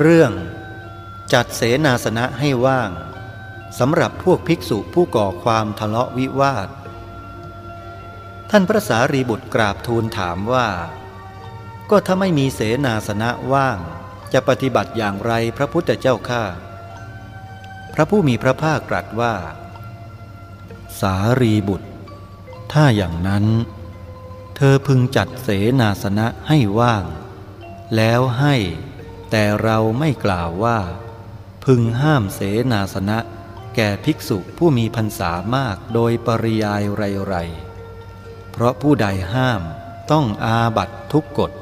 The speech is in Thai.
เรื่อง จัดเสนาสนะให้ว่างสำหรับพวกภิกษุผู้ก่อความทะเลาะวิวาท ท่านพระสารีบุตรกราบทูลถามว่า ก็ถ้าไม่มีเสนาสนะว่าง จะปฏิบัติอย่างไรพระพุทธเจ้าข้าพระผู้มีพระภาคตรัสว่า สารีบุตร ถ้าอย่างนั้น เธอพึงจัดเสนาสนะให้ว่าง แล้วให้ แต่เราไม่กล่าวว่า พึงห้ามเสนาสนะ แก่ภิกษุผู้มีพรรษามากโดยปริยายไรๆ เพราะผู้ใดห้ามต้องอาบัตทุกกฎ